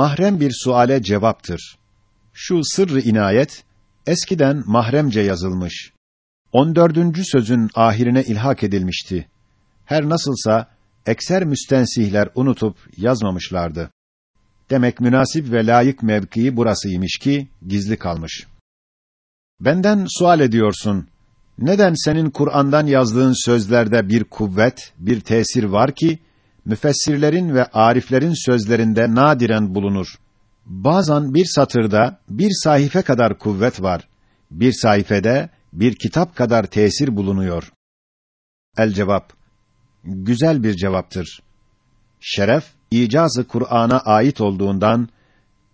Mahrem bir suale cevaptır. Şu sırrı inayet eskiden mahremce yazılmış. 14. sözün ahirine ilhak edilmişti. Her nasılsa ekser müstensihler unutup yazmamışlardı. Demek münasip ve layık mevkii burasıymış ki gizli kalmış. Benden sual ediyorsun. Neden senin Kur'an'dan yazdığın sözlerde bir kuvvet, bir tesir var ki müfessirlerin ve ariflerin sözlerinde nadiren bulunur? Bazen bir satırda bir sayfe kadar kuvvet var. Bir sayfede bir kitap kadar tesir bulunuyor. El cevap güzel bir cevaptır. Şeref icazı Kur'an'a ait olduğundan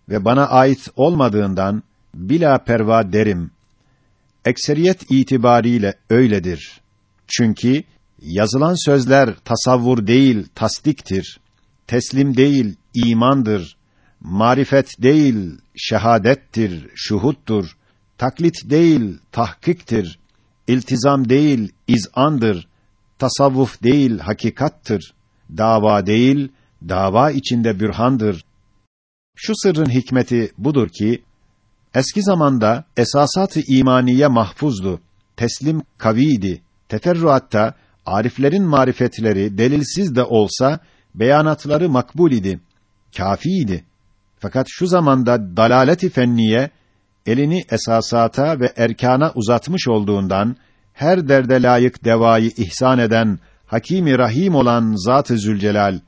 ve bana ait olmadığından bila perva derim. Ekseriyet itibariyle öyledir. Çünkü yazılan sözler tasavvur değil, tasdiktir. Teslim değil, imandır. Marifet değil, şehadettir, şuhuttur. Taklit değil, tahkiktir. İltizam değil, izandır. Tasavvuf değil, hakikattır. Dava değil, dava içinde bürhandır. Şu sırrın hikmeti budur ki eski zamanda esasat-ı imaniye mahfuzdu. Teslim kaviydi. Teferruatta ariflerin marifetleri delilsiz de olsa beyanatları makbul idi. Kâfiydi. Fakat şu zamanda dalalet-i fenniye elini esasata ve erkana uzatmış olduğundan her derde layık devayı ihsan eden Hakîm-i Rahim olan Zat-ı Zülcelal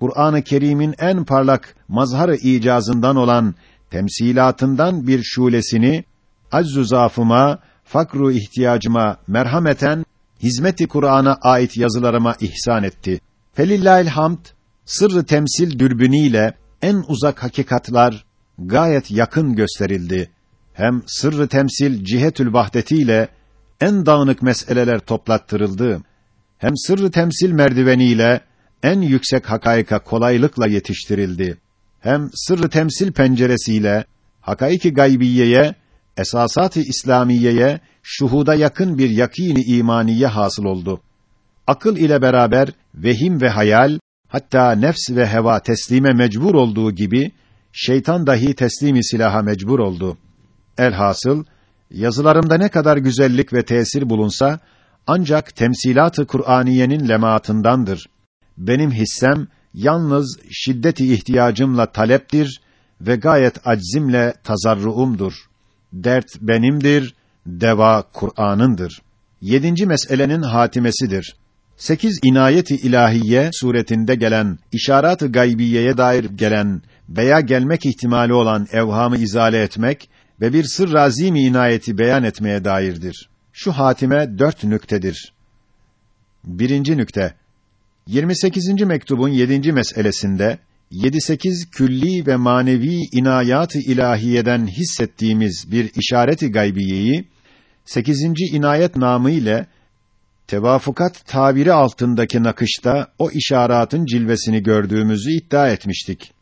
Kur'an-ı Kerim'in en parlak mazhar-ı icazından olan temsilatından bir şulesini azzu zafıma, fakru ihtiyacıma merhameten hizmeti Kur'an'a ait yazılarıma ihsan etti. Felillahil hamd sırrı temsil dürbünüyle en uzak hakikatlar gayet yakın gösterildi. Hem sırrı temsil cihetül vahdetiyle en dağınık meseleler toplattırıldı. Hem sırrı temsil merdiveniyle en yüksek hakaika kolaylıkla yetiştirildi. Hem sırrı temsil penceresiyle hakaiki gaybiyeye, esasat-ı İslamiyeye, şuhuda yakın bir yakîn-i imaniye hasıl oldu. Akıl ile beraber vehim ve hayal, hatta nefs ve heva teslime mecbur olduğu gibi şeytan dahi teslimi silaha mecbur oldu. Elhasıl yazılarımda ne kadar güzellik ve tesir bulunsa ancak temsilat-ı Kur'aniyenin lemaatındandır benim hissem yalnız şiddeti ihtiyacımla taleptir ve gayet aczimle tazarruumdur. Dert benimdir, deva Kur'an'ındır. Yedinci meselenin hatimesidir. Sekiz inayeti ilahiye suretinde gelen, işaret-ı gaybiyeye dair gelen veya gelmek ihtimali olan evhamı izale etmek ve bir sır azim inayeti beyan etmeye dairdir. Şu hatime dört nüktedir. Birinci nükte, 28. mektubun 7. meselesinde 7-8 külli ve manevi inayat-ı ilahiyeden hissettiğimiz bir işareti gaybiyeyi 8. inayet namı ile tevafukat tabiri altındaki nakışta o işaratın cilvesini gördüğümüzü iddia etmiştik.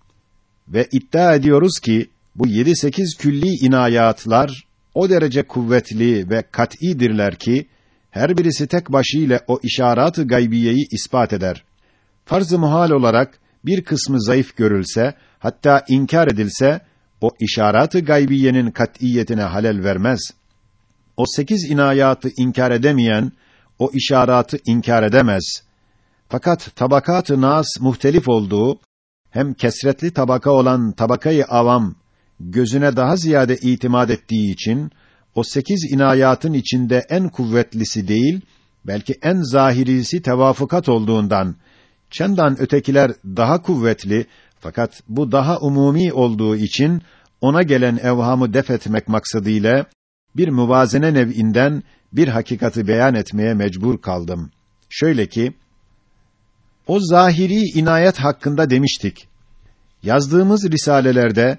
Ve iddia ediyoruz ki bu 7-8 külli inayatlar o derece kuvvetli ve kat'idirler ki her birisi tek başıyla o işaret-ı gaybiyeyi ispat eder. Farz-ı muhal olarak bir kısmı zayıf görülse, hatta inkar edilse, o işaret-ı gaybiyenin kat'iyetine halel vermez. O sekiz inayatı inkar edemeyen, o işaratı inkar edemez. Fakat tabakat-ı nas muhtelif olduğu, hem kesretli tabaka olan tabakayı avam, gözüne daha ziyade itimat ettiği için, o sekiz inayatın içinde en kuvvetlisi değil, belki en zahirisi tevafukat olduğundan, çendan ötekiler daha kuvvetli, fakat bu daha umumi olduğu için, ona gelen evhamı def etmek maksadıyla, bir muvazene nev'inden bir hakikati beyan etmeye mecbur kaldım. Şöyle ki, o zahiri inayet hakkında demiştik. Yazdığımız risalelerde,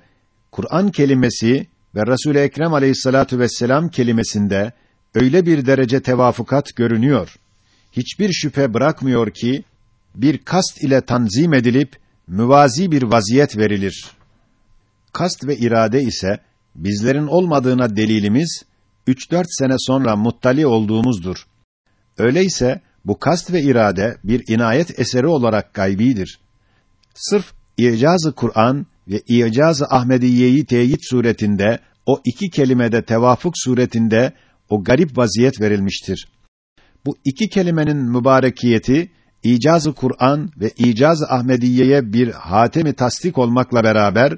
Kur'an kelimesi ve Resul-i Ekrem Aleyhissalatu vesselam kelimesinde öyle bir derece tevafukat görünüyor. Hiçbir şüphe bırakmıyor ki bir kast ile tanzim edilip müvazi bir vaziyet verilir. Kast ve irade ise bizlerin olmadığına delilimiz 3-4 sene sonra muttali olduğumuzdur. Öyleyse bu kast ve irade bir inayet eseri olarak gaybidir. Sırf icazı Kur'an ve İcaz-ı Ahmediye'yi teyit suretinde o iki kelimede tevafuk suretinde o garip vaziyet verilmiştir. Bu iki kelimenin mübarekiyeti İcaz-ı Kur'an ve İcaz-ı Ahmediye'ye bir hatemi tasdik olmakla beraber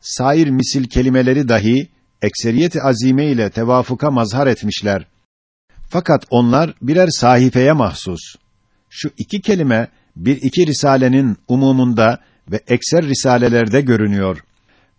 sair misil kelimeleri dahi ekseriyeti azime ile tevafuka mazhar etmişler. Fakat onlar birer sahifeye mahsus. Şu iki kelime bir iki risalenin umumunda ve ekser risalelerde görünüyor.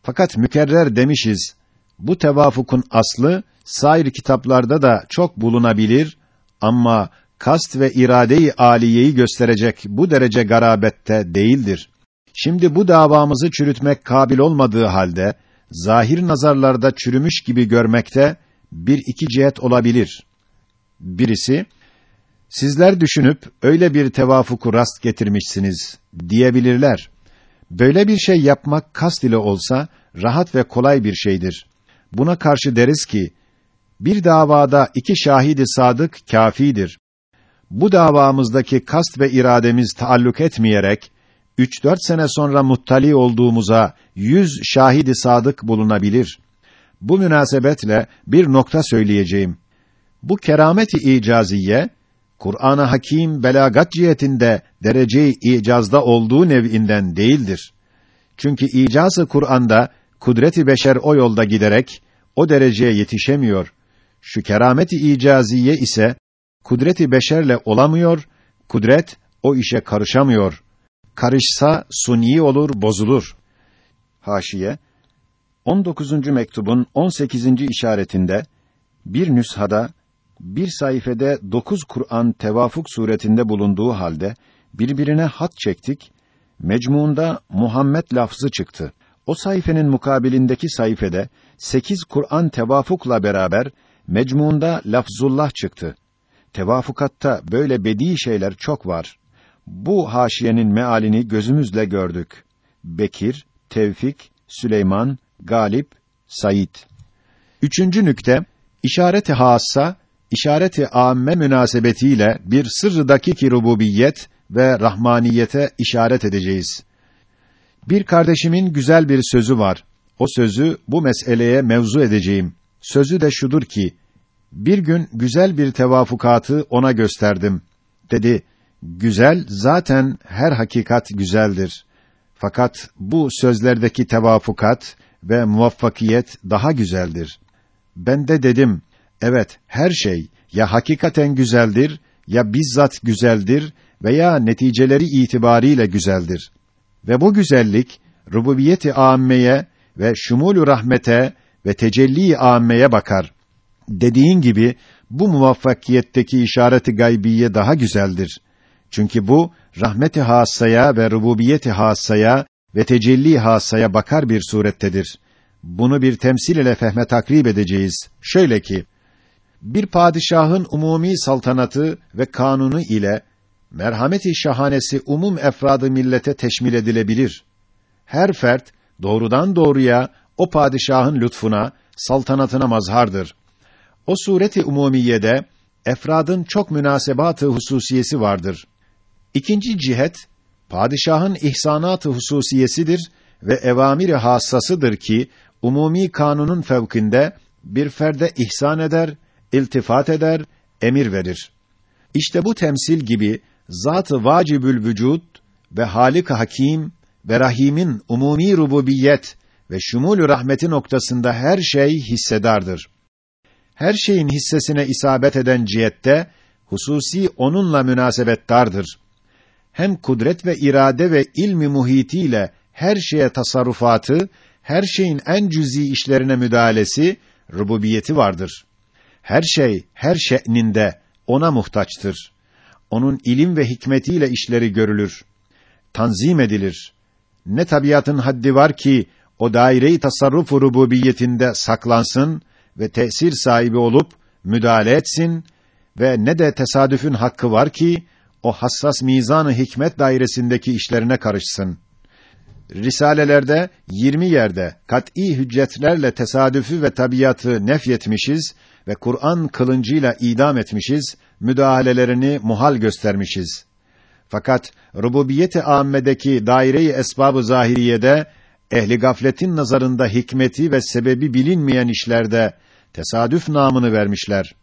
Fakat mükerrer demişiz. Bu tevafukun aslı sair kitaplarda da çok bulunabilir ama kast ve irade-i aliyeyi gösterecek bu derece garabette değildir. Şimdi bu davamızı çürütmek kabil olmadığı halde zahir nazarlarda çürümüş gibi görmekte bir iki cihet olabilir. Birisi sizler düşünüp öyle bir tevafuku rast getirmişsiniz diyebilirler. Böyle bir şey yapmak kast ile olsa rahat ve kolay bir şeydir. Buna karşı deriz ki bir davada iki şahidi sadık kâfidir. Bu davamızdaki kast ve irademiz taalluk etmeyerek üç dört sene sonra muttali olduğumuza yüz şahidi sadık bulunabilir. Bu münasebetle bir nokta söyleyeceğim. Bu kerameti icaziye Kur'an-ı Hakim belagat cihetinde derece-i icazda olduğu nev'inden değildir. Çünkü icazı Kur'an'da kudreti beşer o yolda giderek o dereceye yetişemiyor. Şu kerameti icaziye ise kudreti beşerle olamıyor, kudret o işe karışamıyor. Karışsa suni olur, bozulur. Haşiye 19. mektubun 18. işaretinde bir nüshada bir sayfede dokuz Kur'an tevafuk suretinde bulunduğu halde birbirine hat çektik. Mecmuunda Muhammed lafzı çıktı. O sayfenin mukabilindeki sayfede sekiz Kur'an tevafukla beraber mecmuunda lafzullah çıktı. Tevafukatta böyle bedi şeyler çok var. Bu haşiyenin mealini gözümüzle gördük. Bekir, Tevfik, Süleyman, Galip, Said. Üçüncü nükte, işareti hassa, işareti âmme münasebetiyle bir sırrıdaki ki rububiyet ve rahmaniyete işaret edeceğiz. Bir kardeşimin güzel bir sözü var. O sözü bu meseleye mevzu edeceğim. Sözü de şudur ki, bir gün güzel bir tevafukatı ona gösterdim. Dedi, güzel zaten her hakikat güzeldir. Fakat bu sözlerdeki tevafukat ve muvaffakiyet daha güzeldir. Ben de dedim, evet her şey ya hakikaten güzeldir, ya bizzat güzeldir veya neticeleri itibariyle güzeldir. Ve bu güzellik, rububiyeti âmmeye ve şumulü rahmete ve tecelli âmmeye bakar. Dediğin gibi, bu muvaffakiyetteki işareti gaybiye daha güzeldir. Çünkü bu rahmeti hassaya ve rububiyeti hassaya ve tecelli hassaya bakar bir surettedir. Bunu bir temsil ile fehme takrib edeceğiz. Şöyle ki bir padişahın umumi saltanatı ve kanunu ile merhameti şahanesi umum efradı millete teşmil edilebilir. Her fert doğrudan doğruya o padişahın lütfuna, saltanatına mazhardır. O sureti umumiyede efradın çok münasebatı hususiyesi vardır. İkinci cihet padişahın ihsanatı hususiyesidir ve evamiri hassasıdır ki umumi kanunun fevkinde bir ferde ihsan eder, iltifat eder, emir verir. İşte bu temsil gibi zat-ı vacibül vücud ve Halik Hakim ve Rahim'in umumi rububiyet ve şumul rahmeti noktasında her şey hissedardır. Her şeyin hissesine isabet eden cihette hususi onunla münasebettardır hem kudret ve irade ve ilmi muhitiyle her şeye tasarrufatı, her şeyin en cüzi işlerine müdahalesi, rububiyeti vardır. Her şey, her şe'ninde ona muhtaçtır. Onun ilim ve hikmetiyle işleri görülür. Tanzim edilir. Ne tabiatın haddi var ki, o daire-i tasarruf rububiyetinde saklansın ve tesir sahibi olup müdahale etsin ve ne de tesadüfün hakkı var ki o hassas mizanı hikmet dairesindeki işlerine karışsın. Risalelerde 20 yerde kat'î hüccetlerle tesadüfü ve tabiatı nefyetmişiz ve Kur'an kılıncıyla idam etmişiz, müdahalelerini muhal göstermişiz. Fakat rububiyeti âmmedeki daire-i esbab-ı zahiriyede ehli gafletin nazarında hikmeti ve sebebi bilinmeyen işlerde tesadüf namını vermişler.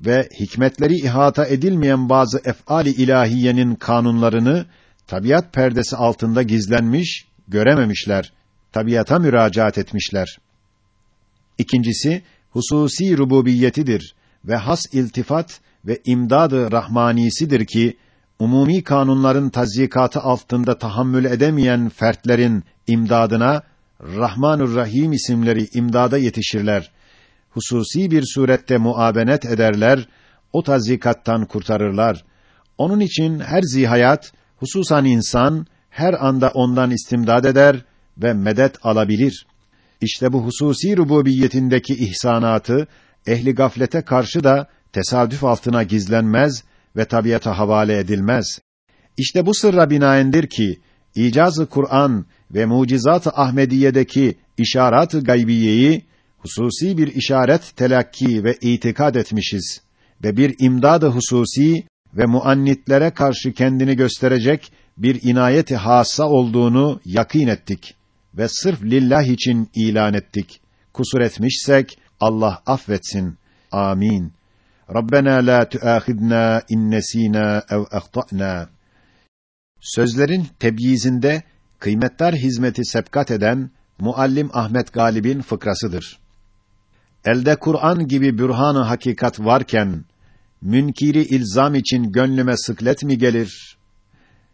Ve hikmetleri ihata edilmeyen bazı ef'ali ilahiyenin kanunlarını tabiat perdesi altında gizlenmiş, görememişler. Tabiata müracaat etmişler. İkincisi hususi rububiyetidir ve has iltifat ve imdadı rahmanisidir ki umumi kanunların tazyikatı altında tahammül edemeyen fertlerin imdadına Rahmanur Rahim isimleri imdada yetişirler. Hususi bir surette muabenet ederler, o tazyikattan kurtarırlar. Onun için her zihayat, hususan insan, her anda ondan istimdad eder ve medet alabilir. İşte bu hususi rububiyetindeki ihsanatı, ehli gaflete karşı da tesadüf altına gizlenmez ve tabiata havale edilmez. İşte bu sırra binaendir ki icazı Kur'an ve mucizat-ı Ahmediye'deki işaret-ı gaybiyeyi hususi bir işaret telakki ve itikad etmişiz ve bir imdad-ı hususi ve muannitlere karşı kendini gösterecek bir inayeti hassa olduğunu yakin ettik ve sırf lillah için ilan ettik. Kusur etmişsek Allah affetsin. Amin. Rabbena la tuâkhidna in nesînâ ev ahtâ'nâ. Sözlerin tebyizinde kıymetler hizmeti sebkat eden Muallim Ahmet Galib'in fıkrasıdır. Elde Kur'an gibi bürhan-ı hakikat varken münkiri ilzam için gönlüme sıklet mi gelir?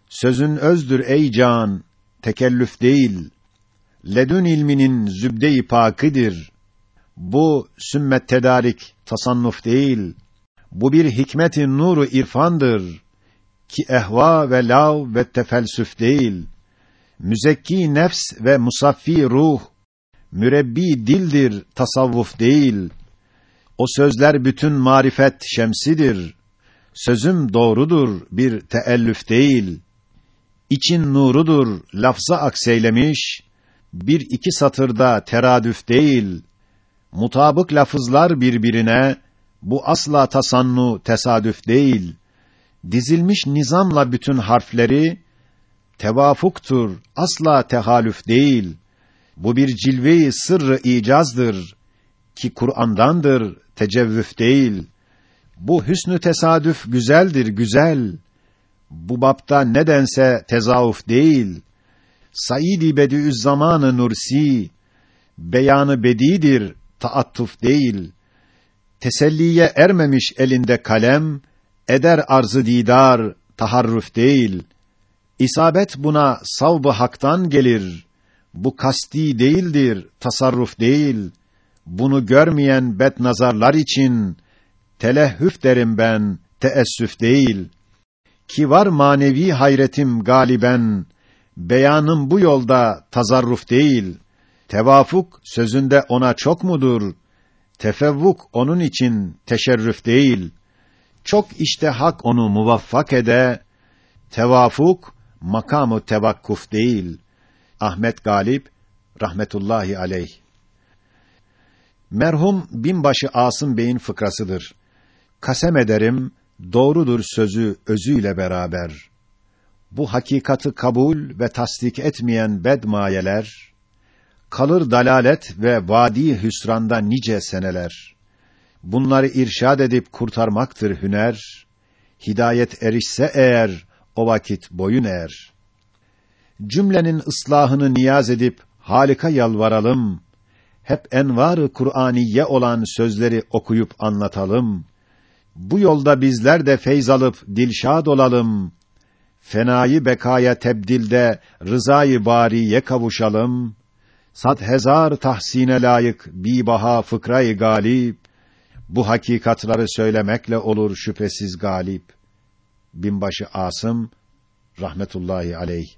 Sözün özdür ey can, tekellüf değil. Ledün ilminin zübde-i pakidir. Bu sümmet tedarik, tasannuf değil. Bu bir hikmetin nuru irfandır ki ehva ve lav ve tefelsüf değil. Müzekki nefs ve musaffi ruh, mürebbi dildir, tasavvuf değil. O sözler bütün marifet şemsidir. Sözüm doğrudur, bir teellüf değil. İçin nurudur, lafza akseylemiş, bir iki satırda teradüf değil. Mutabık lafızlar birbirine, bu asla tasannu, tesadüf değil. Dizilmiş nizamla bütün harfleri, tevafuktur, asla tehalüf değil. Bu bir cilve-i sırrı icazdır ki Kur'an'dandır, tecevvüf değil. Bu hüsnü tesadüf güzeldir, güzel. Bu bapta nedense tezavuf değil. Saidi Bediüzzaman-ı Nursi beyanı bedidir, taattuf değil. Teselliye ermemiş elinde kalem, eder arzı didar, taharruf değil. İsabet buna savb haktan gelir. Bu kasti değildir, tasarruf değil. Bunu görmeyen bet nazarlar için telehhüf derim ben, teessüf değil. Ki var manevi hayretim galiben, beyanım bu yolda tazarruf değil. Tevafuk sözünde ona çok mudur? Tefevvuk onun için teşerrüf değil. Çok işte hak onu muvaffak ede, tevafuk makamı tevakkuf değil. Ahmet Galip rahmetullahi aleyh. Merhum binbaşı Asım Bey'in fıkrasıdır. Kasem ederim doğrudur sözü özüyle beraber. Bu hakikatı kabul ve tasdik etmeyen bedmayeler kalır dalalet ve vadi hüsranda nice seneler. Bunları irşad edip kurtarmaktır hüner. Hidayet erişse eğer o vakit boyun eğer. Cümlenin ıslahını niyaz edip Halika yalvaralım. Hep envarı Kur'aniye olan sözleri okuyup anlatalım. Bu yolda bizler de feyz alıp dilşad olalım. Fenayı bekaya tebdilde rızayı bariye kavuşalım. Sad hezar tahsine layık bi baha fıkrayı galip. Bu hakikatları söylemekle olur şüphesiz galip. Binbaşı Asım rahmetullahi aleyh